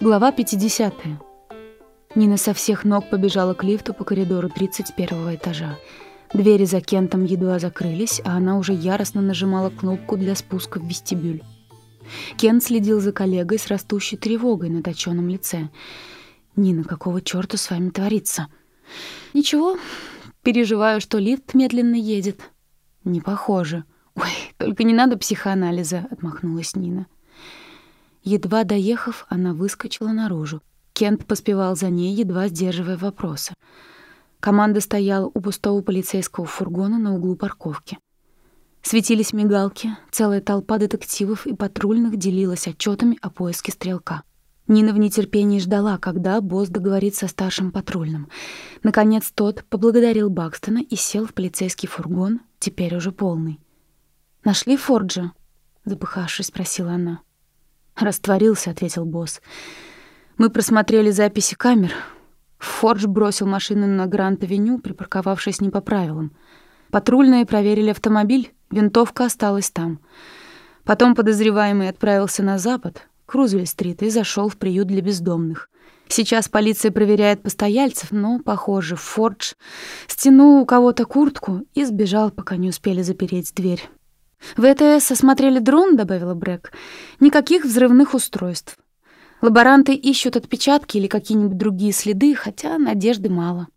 Глава 50. Нина со всех ног побежала к лифту по коридору 31 этажа. Двери за Кентом едва закрылись, а она уже яростно нажимала кнопку для спуска в вестибюль. Кент следил за коллегой с растущей тревогой на точенном лице. «Нина, какого чёрта с вами творится?» «Ничего, переживаю, что лифт медленно едет». «Не похоже». «Ой, только не надо психоанализа», — отмахнулась Нина. Едва доехав, она выскочила наружу. Кент поспевал за ней, едва сдерживая вопросы. Команда стояла у пустого полицейского фургона на углу парковки. Светились мигалки, целая толпа детективов и патрульных делилась отчетами о поиске стрелка. Нина в нетерпении ждала, когда босс договорится со старшим патрульным. Наконец тот поблагодарил Бакстона и сел в полицейский фургон, теперь уже полный. «Нашли Форджа?» — запыхавшись, спросила она. «Растворился», — ответил босс. «Мы просмотрели записи камер. Фордж бросил машину на Гранд-авеню, припарковавшись не по правилам. Патрульные проверили автомобиль, винтовка осталась там. Потом подозреваемый отправился на запад, к Рузвель-стрит, и зашел в приют для бездомных. Сейчас полиция проверяет постояльцев, но, похоже, Фордж стянул у кого-то куртку и сбежал, пока не успели запереть дверь. «ВТС осмотрели дрон», — добавила Брэк. «Никаких взрывных устройств. Лаборанты ищут отпечатки или какие-нибудь другие следы, хотя надежды мало.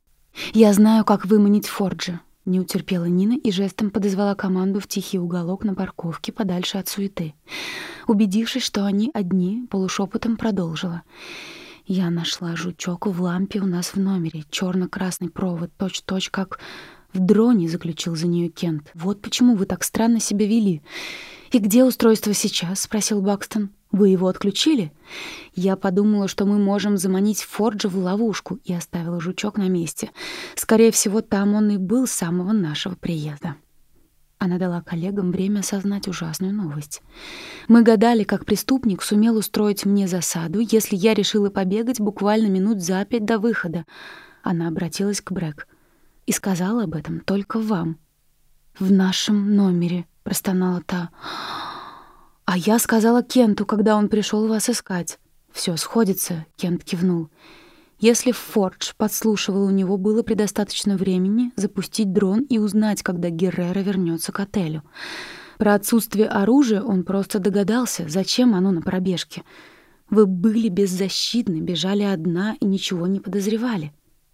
Я знаю, как выманить Форджа». Не утерпела Нина и жестом подозвала команду в тихий уголок на парковке подальше от суеты. Убедившись, что они одни, полушепотом продолжила. «Я нашла жучок в лампе у нас в номере. черно красный провод, точь-точь, как в дроне заключил за нее Кент. Вот почему вы так странно себя вели. И где устройство сейчас? спросил Бакстон. Вы его отключили? Я подумала, что мы можем заманить Форджа в ловушку и оставила жучок на месте. Скорее всего, там он и был с самого нашего приезда. Она дала коллегам время осознать ужасную новость. Мы гадали, как преступник сумел устроить мне засаду, если я решила побегать буквально минут за пять до выхода. Она обратилась к Брэк и сказала об этом только вам. В нашем номере, простонала та. А я сказала Кенту, когда он пришел вас искать. Все сходится, Кент кивнул. Если Фордж подслушивал, у него было предостаточно времени запустить дрон и узнать, когда Геррера вернется к отелю. Про отсутствие оружия он просто догадался, зачем оно на пробежке. Вы были беззащитны, бежали одна и ничего не подозревали.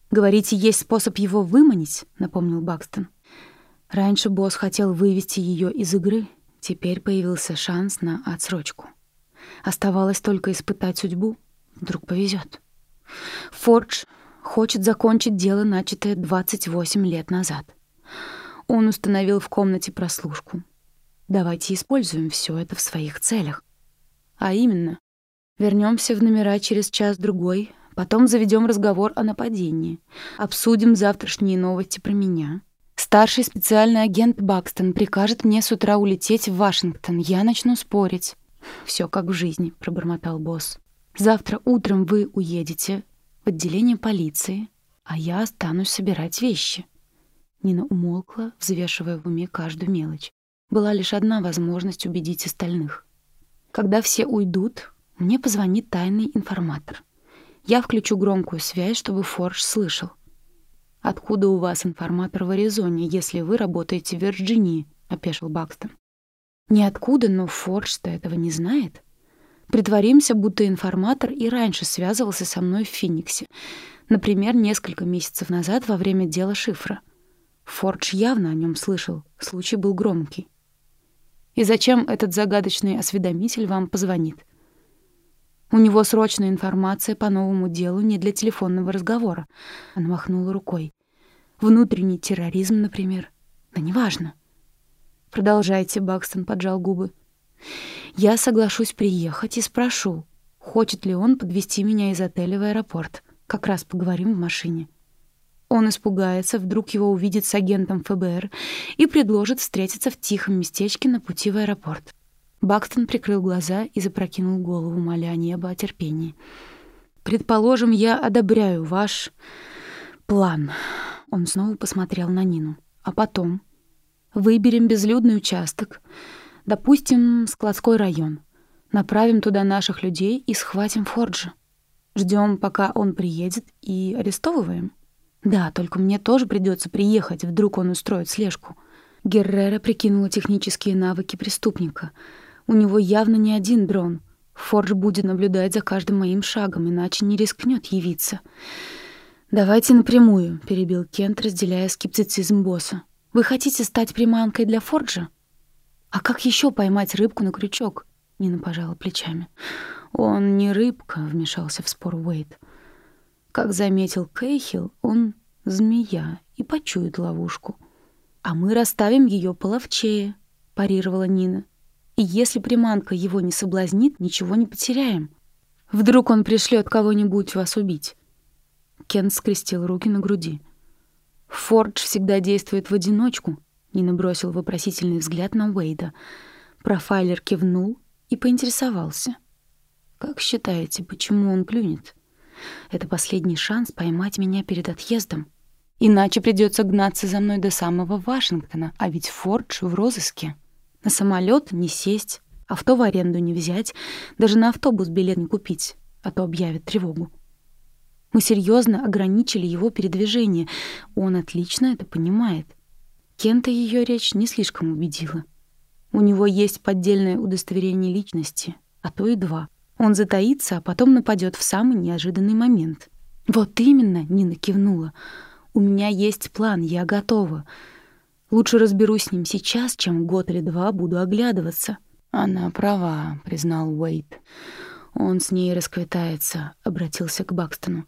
«Говорите, есть способ его выманить?» — напомнил Бакстон. Раньше босс хотел вывести ее из игры, теперь появился шанс на отсрочку. Оставалось только испытать судьбу. Вдруг повезет. Фордж хочет закончить дело, начатое 28 лет назад. Он установил в комнате прослушку. Давайте используем все это в своих целях. А именно, вернемся в номера через час-другой, Потом заведем разговор о нападении. Обсудим завтрашние новости про меня. Старший специальный агент Бакстон прикажет мне с утра улететь в Вашингтон. Я начну спорить. Все как в жизни, пробормотал босс. Завтра утром вы уедете в отделение полиции, а я останусь собирать вещи. Нина умолкла, взвешивая в уме каждую мелочь. Была лишь одна возможность убедить остальных. Когда все уйдут, мне позвонит тайный информатор. Я включу громкую связь, чтобы Фордж слышал. «Откуда у вас информатор в Аризоне, если вы работаете в Вирджинии?» — опешил Бакстон. «Ниоткуда, но Фордж-то этого не знает. Притворимся, будто информатор и раньше связывался со мной в Фениксе. Например, несколько месяцев назад во время дела шифра. Фордж явно о нем слышал, случай был громкий. И зачем этот загадочный осведомитель вам позвонит?» У него срочная информация по новому делу не для телефонного разговора. Она махнула рукой. Внутренний терроризм, например. Да неважно. Продолжайте, Бакстон поджал губы. Я соглашусь приехать и спрошу, хочет ли он подвести меня из отеля в аэропорт. Как раз поговорим в машине. Он испугается, вдруг его увидит с агентом ФБР и предложит встретиться в тихом местечке на пути в аэропорт. Бакстон прикрыл глаза и запрокинул голову, моля небо о терпении. «Предположим, я одобряю ваш план». Он снова посмотрел на Нину. «А потом? Выберем безлюдный участок, допустим, складской район. Направим туда наших людей и схватим Форджа. Ждем, пока он приедет, и арестовываем? Да, только мне тоже придется приехать, вдруг он устроит слежку. Геррера прикинула технические навыки преступника. У него явно не один дрон. Фордж будет наблюдать за каждым моим шагом, иначе не рискнет явиться. «Давайте напрямую», — перебил Кент, разделяя скептицизм босса. «Вы хотите стать приманкой для Форджа?» «А как еще поймать рыбку на крючок?» — Нина пожала плечами. «Он не рыбка», — вмешался в спор Уэйд. Как заметил Кейхилл, он змея и почует ловушку. «А мы расставим ее половчее», — парировала Нина. «И если приманка его не соблазнит, ничего не потеряем. Вдруг он пришлет кого-нибудь вас убить». Кент скрестил руки на груди. «Фордж всегда действует в одиночку», — Нина бросил вопросительный взгляд на Уэйда. Профайлер кивнул и поинтересовался. «Как считаете, почему он клюнет? Это последний шанс поймать меня перед отъездом. Иначе придется гнаться за мной до самого Вашингтона, а ведь Фордж в розыске. На самолет не сесть, авто в аренду не взять, даже на автобус билет не купить, а то объявят тревогу. Мы серьезно ограничили его передвижение. Он отлично это понимает. Кента ее речь не слишком убедила. У него есть поддельное удостоверение личности, а то и два. Он затаится, а потом нападет в самый неожиданный момент. «Вот именно», — Нина кивнула. «У меня есть план, я готова. Лучше разберусь с ним сейчас, чем год или два буду оглядываться». «Она права», — признал Уэйт. Он с ней расквитается, обратился к Бакстону.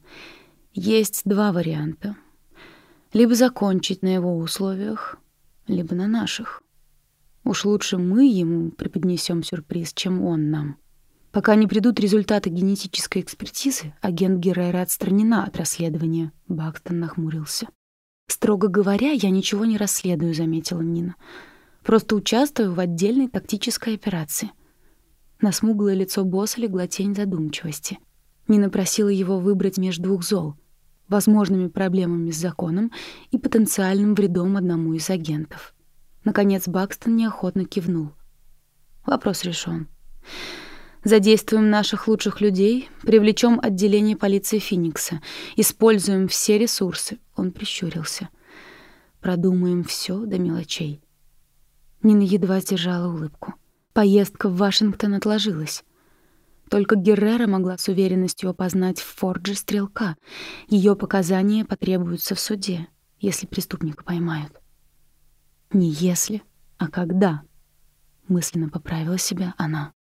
Есть два варианта. Либо закончить на его условиях, либо на наших. Уж лучше мы ему преподнесем сюрприз, чем он нам. Пока не придут результаты генетической экспертизы, агент Геррера отстранена от расследования. Бакстон нахмурился. «Строго говоря, я ничего не расследую», — заметила Нина. «Просто участвую в отдельной тактической операции. На смуглое лицо босса легла тень задумчивости. Нина просила его выбрать между двух зол — возможными проблемами с законом и потенциальным вредом одному из агентов. Наконец Бакстон неохотно кивнул. Вопрос решен. Задействуем наших лучших людей, привлечем отделение полиции Феникса, используем все ресурсы. Он прищурился. Продумаем все до мелочей. Нина едва сдержала улыбку. Поездка в Вашингтон отложилась. Только Геррера могла с уверенностью опознать в Фордже стрелка. Ее показания потребуются в суде, если преступника поймают. Не если, а когда, мысленно поправила себя она.